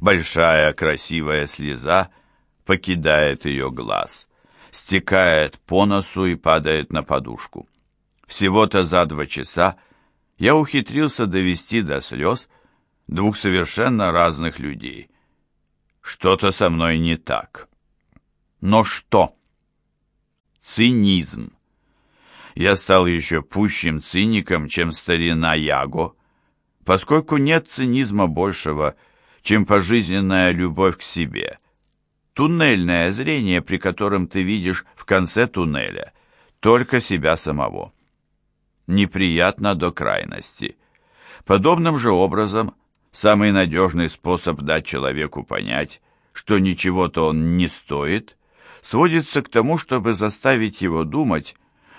Большая красивая слеза покидает ее глаз, стекает по носу и падает на подушку. Всего-то за два часа я ухитрился довести до слез двух совершенно разных людей. Что-то со мной не так. Но что? Цинизм. Я стал еще пущим циником, чем старина Яго, поскольку нет цинизма большего, чем пожизненная любовь к себе. Туннельное зрение, при котором ты видишь в конце туннеля только себя самого. Неприятно до крайности. Подобным же образом, самый надежный способ дать человеку понять, что ничего-то он не стоит, сводится к тому, чтобы заставить его думать,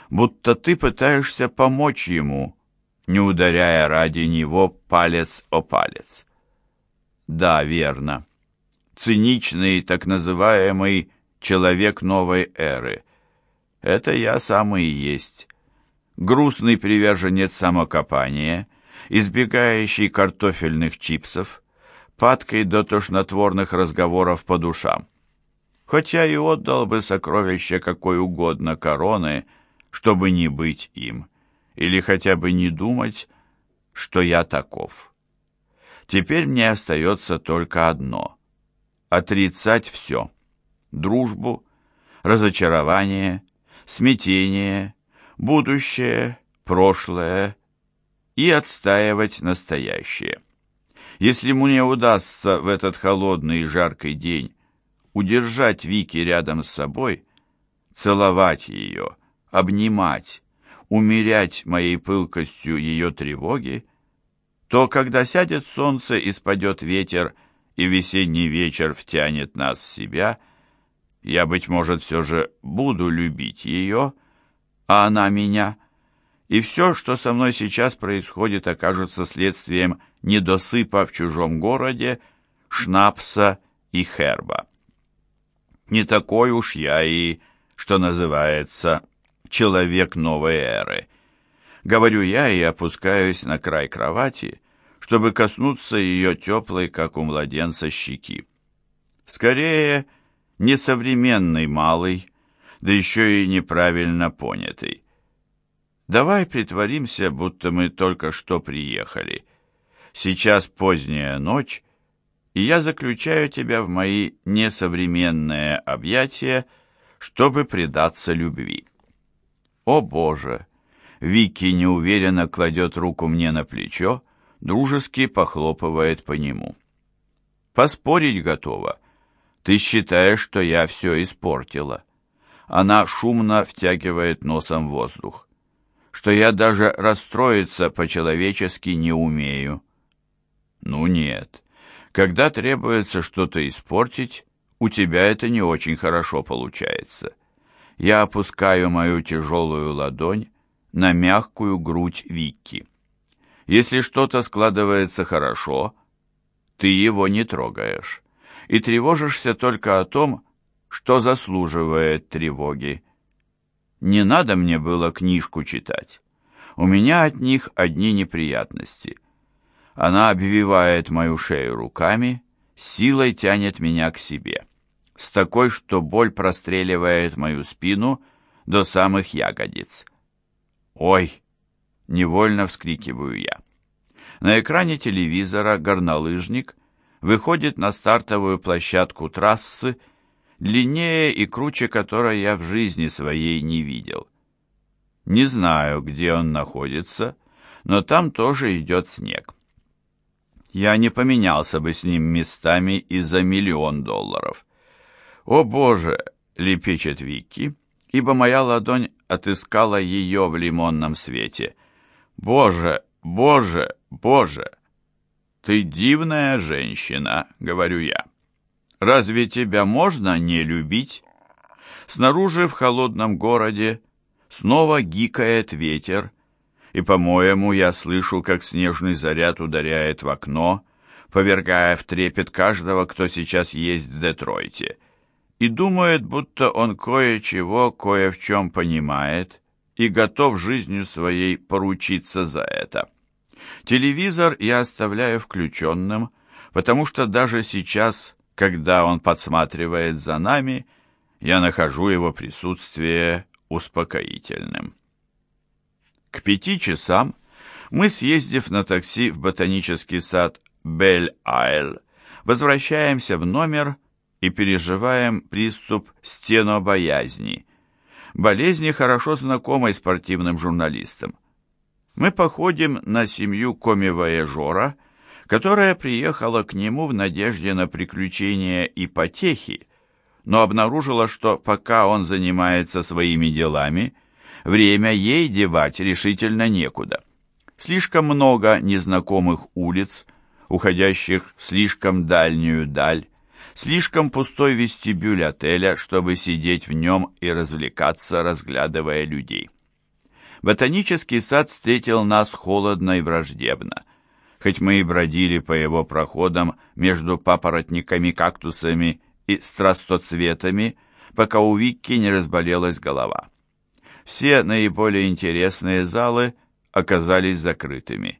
будто ты пытаешься помочь ему, не ударяя ради него палец о палец. Да, верно. Циничный, так называемый человек новой эры. Это я сам и есть. Грустный приверженец самокопания, избегающий картофельных чипсов, падкой до тошнотворных разговоров по душам. Хотя и отдал бы сокровище какой угодно короны, чтобы не быть им, или хотя бы не думать, что я таков. Теперь мне остается только одно — отрицать все. Дружбу, разочарование, смятение, будущее, прошлое и отстаивать настоящее. Если мне удастся в этот холодный и жаркий день удержать Вики рядом с собой, целовать ее, обнимать, умерять моей пылкостью ее тревоги, то когда сядет солнце и спадет ветер, и весенний вечер втянет нас в себя, я, быть может, все же буду любить ее, а она меня, и все, что со мной сейчас происходит, окажется следствием недосыпа в чужом городе, шнапса и херба. Не такой уж я и, что называется, человек новой эры. Говорю я и опускаюсь на край кровати, чтобы коснуться ее теплой, как у младенца, щеки. Скорее, несовременный малый, да еще и неправильно понятый. Давай притворимся, будто мы только что приехали. Сейчас поздняя ночь, и я заключаю тебя в мои несовременные объятия, чтобы предаться любви. О, Боже! Вики неуверенно кладет руку мне на плечо, дружески похлопывает по нему. «Поспорить готова. Ты считаешь, что я все испортила?» Она шумно втягивает носом воздух. «Что я даже расстроиться по-человечески не умею». «Ну нет. Когда требуется что-то испортить, у тебя это не очень хорошо получается». Я опускаю мою тяжелую ладонь на мягкую грудь Вики. Если что-то складывается хорошо, ты его не трогаешь и тревожишься только о том, что заслуживает тревоги. Не надо мне было книжку читать. У меня от них одни неприятности. Она обвивает мою шею руками, силой тянет меня к себе. С такой, что боль простреливает мою спину до самых ягодиц. «Ой!» — невольно вскрикиваю я. На экране телевизора горнолыжник выходит на стартовую площадку трассы, длиннее и круче которой я в жизни своей не видел. Не знаю, где он находится, но там тоже идет снег. Я не поменялся бы с ним местами и за миллион долларов. «О, Боже!» — лепечет Вики, ибо моя ладонь отыскала ее в лимонном свете. «Боже, Боже, Боже! Ты дивная женщина!» — говорю я. «Разве тебя можно не любить?» Снаружи в холодном городе снова гикает ветер, и, по-моему, я слышу, как снежный заряд ударяет в окно, повергая в трепет каждого, кто сейчас есть в Детройте — и думает, будто он кое-чего, кое в чем понимает и готов жизнью своей поручиться за это. Телевизор я оставляю включенным, потому что даже сейчас, когда он подсматривает за нами, я нахожу его присутствие успокоительным. К пяти часам мы, съездив на такси в ботанический сад Бель-Айл, возвращаемся в номер и переживаем приступ стенобоязни, болезни, хорошо знакомой спортивным журналистам. Мы походим на семью коми-вояжера, которая приехала к нему в надежде на приключения и потехи, но обнаружила, что пока он занимается своими делами, время ей девать решительно некуда. Слишком много незнакомых улиц, уходящих в слишком дальнюю даль, слишком пустой вестибюль отеля, чтобы сидеть в нем и развлекаться, разглядывая людей. Ботанический сад встретил нас холодно и враждебно, хоть мы и бродили по его проходам между папоротниками, кактусами и страстоцветами, пока у Викки не разболелась голова. Все наиболее интересные залы оказались закрытыми.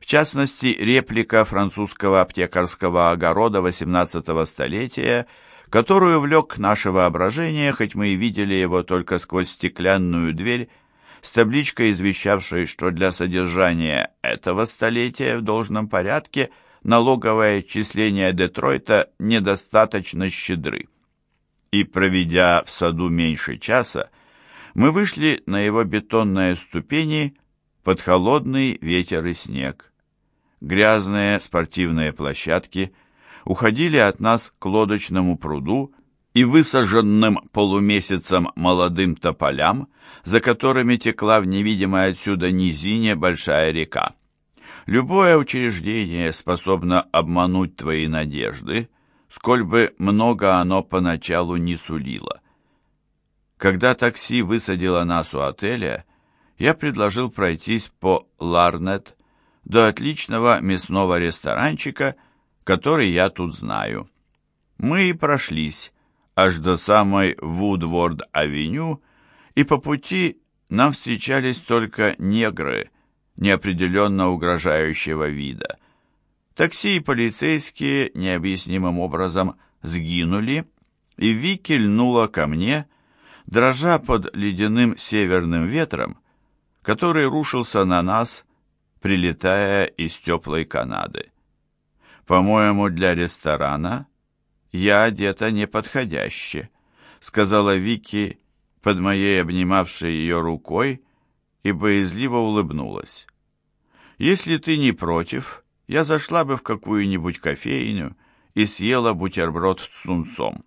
В частности, реплика французского аптекарского огорода XVIII столетия, которую влек наше воображение, хоть мы и видели его только сквозь стеклянную дверь, с табличкой, извещавшей, что для содержания этого столетия в должном порядке налоговое отчисления Детройта недостаточно щедры. И, проведя в саду меньше часа, мы вышли на его бетонные ступени под холодный ветер и снег грязные спортивные площадки уходили от нас к лодочному пруду и высаженным полумесяцем молодым тополям, за которыми текла в невидимой отсюда низине большая река. Любое учреждение способно обмануть твои надежды, сколь бы много оно поначалу не сулило. Когда такси высадило нас у отеля, я предложил пройтись по Ларнет, до отличного мясного ресторанчика, который я тут знаю. Мы и прошлись аж до самой Вудворд-авеню, и по пути нам встречались только негры неопределенно угрожающего вида. Такси и полицейские необъяснимым образом сгинули, и Вики льнула ко мне, дрожа под ледяным северным ветром, который рушился на нас, прилетая из теплой Канады. «По-моему, для ресторана я одета неподходяще», сказала Вики под моей обнимавшей ее рукой и боязливо улыбнулась. «Если ты не против, я зашла бы в какую-нибудь кофейню и съела бутерброд с сунцом.